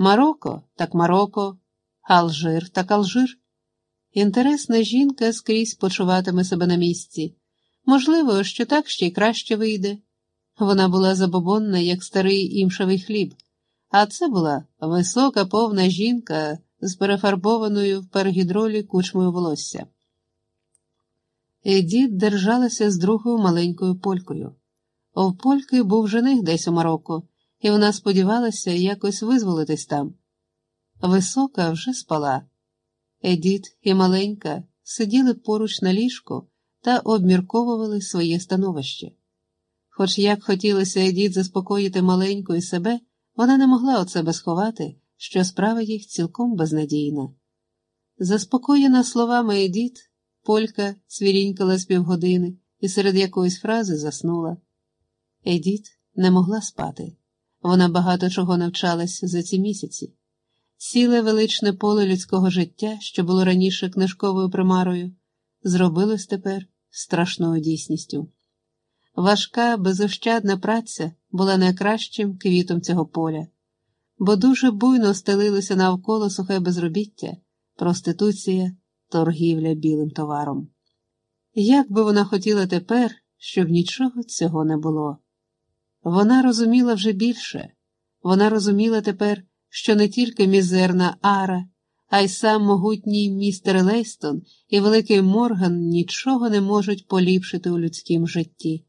Марокко так Марокко, Алжир так Алжир. Інтересна жінка скрізь почуватиме себе на місці. Можливо, що так ще й краще вийде. Вона була забобонна, як старий імшовий хліб, а це була висока, повна жінка з перефарбованою в пергідролі кучмою волосся. Едіт держалася з другою маленькою полькою. У польки був жених десь у Марокко, і вона сподівалася якось визволитись там. Висока вже спала. Едіт і маленька сиділи поруч на ліжку та обмірковували своє становище. Хоч як хотілося Едіт заспокоїти маленьку і себе, вона не могла від себе сховати, що справа їх цілком безнадійна. Заспокоєна словами Едіт, Полька свірінькала з півгодини і серед якоїсь фрази заснула. Едіт не могла спати. Вона багато чого навчалась за ці місяці. Ціле величне поле людського життя, що було раніше книжковою примарою, зробилось тепер страшною дійсністю. Важка, безощадна праця була найкращим квітом цього поля, бо дуже буйно стелилося навколо сухе безробіття, проституція, торгівля білим товаром. Як би вона хотіла тепер, щоб нічого цього не було? Вона розуміла вже більше, вона розуміла тепер, що не тільки мізерна Ара, а й сам могутній містер Лейстон і великий Морган нічого не можуть поліпшити у людському житті.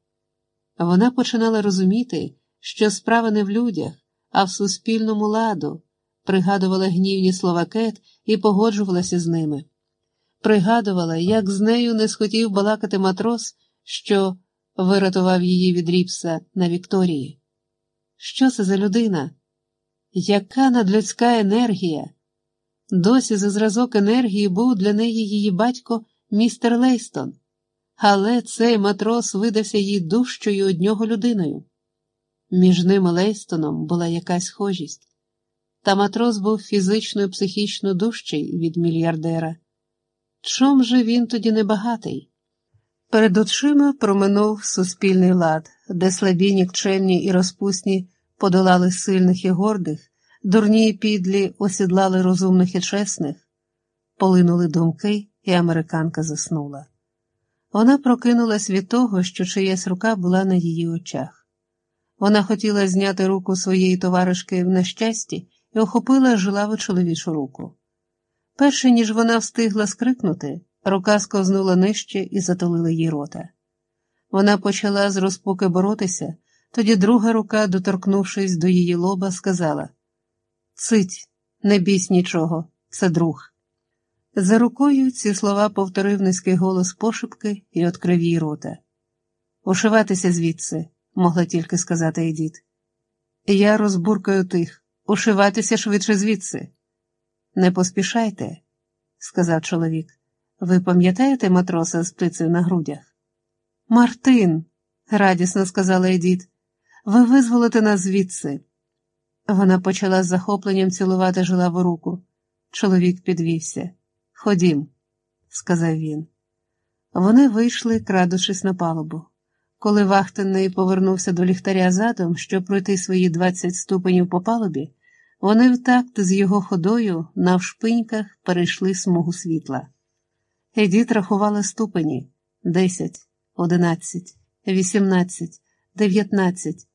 Вона починала розуміти, що справа не в людях, а в суспільному ладу, пригадувала гнівні слова Кет і погоджувалася з ними. Пригадувала, як з нею не схотів балакати матрос, що вирятував її від ріпса на Вікторії. Що це за людина? Яка надлюдська енергія? Досі за зразок енергії був для неї її батько містер Лейстон, але цей матрос видався їй дужчою однього людиною. Між ним і Лейстоном була якась схожість, та матрос був фізично і психічно дужчий від мільярдера. Чом же він тоді небагатий? Перед очима проминув суспільний лад, де слабі, нікчемні і розпусні подолали сильних і гордих, дурні і підлі осідлали розумних і чесних, полинули думки, і американка заснула. Вона прокинулась від того, що чиясь рука була на її очах. Вона хотіла зняти руку своєї товаришки в нещасті і охопила жилаву чоловічу руку. Перше ніж вона встигла скрикнути, рука сковзнула нижче і затулила їй рота. Вона почала з розпуки боротися, тоді друга рука, доторкнувшись до її лоба, сказала Цить, не бійсь нічого, це друг. За рукою ці слова повторив низький голос пошепки і відкрив їй рота. Ушиватися звідси, могла тільки сказати Едіт. Я розбуркаю тих, ушиватися швидше звідси. Не поспішайте, сказав чоловік. Ви пам'ятаєте матроса з птицею на грудях? Мартин, радісно сказала Едіт, ви визволите нас звідси. Вона почала з захопленням цілувати жилаву руку. Чоловік підвівся. Ходім, сказав він. Вони вийшли, крадучись на палубу. Коли вахтенний повернувся до ліхтаря задом, щоб пройти свої двадцять ступенів по палубі, вони в такт з його ходою навшпиньках перейшли смугу світла. Едіт рахувала ступені десять, одинадцять, вісімнадцять, дев'ятнадцять.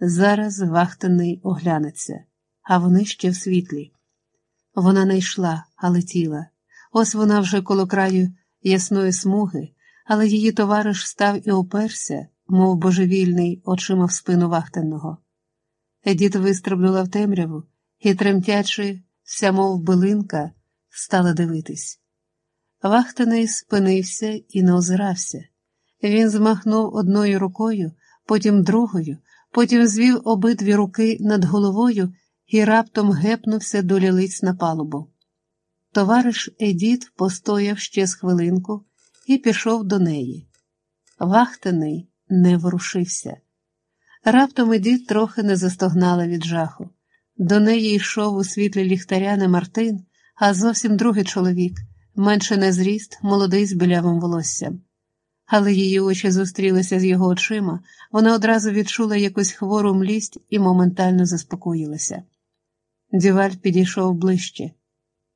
Зараз вахтений оглянеться, а вони ще в світлі. Вона не йшла, а летіла. Ось вона вже коло краю ясної смуги, але її товариш став і оперся, мов божевільний, очима в спину вахтенного. Едіт вистрибнула в темряву і, тремтячи, вся, мов билинка, стала дивитись. Вахтений спинився і не озирався. Він змахнув одною рукою, потім другою, потім звів обидві руки над головою і раптом гепнувся до лілиць на палубу. Товариш Едіт постояв ще з хвилинку і пішов до неї. Вахтений не ворушився. Раптом Едіт трохи не застогнала від жаху. До неї йшов у світлі ліхтаря не Мартин, а зовсім другий чоловік, менше не зріст, молодий з білявим волоссям. Але її очі зустрілися з його очима, вона одразу відчула якусь хвору млість і моментально заспокоїлася. Діваль підійшов ближче.